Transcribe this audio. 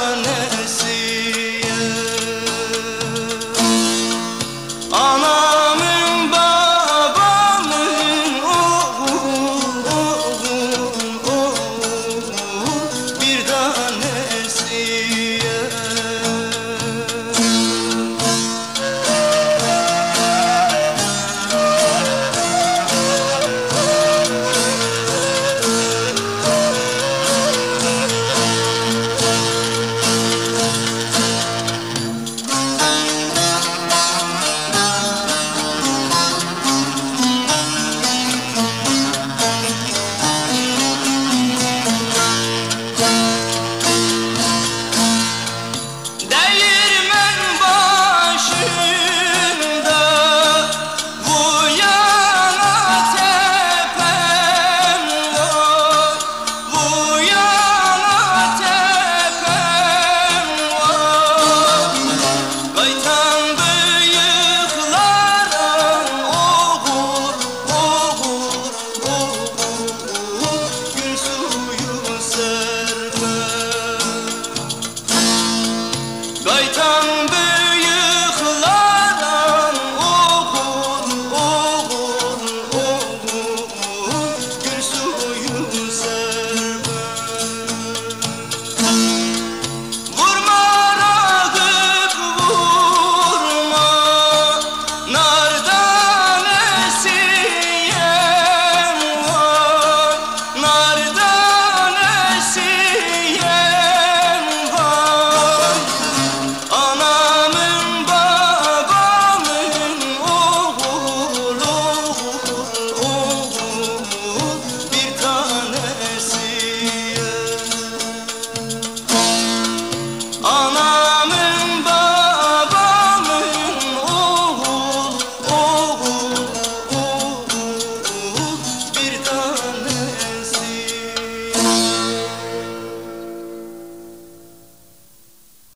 on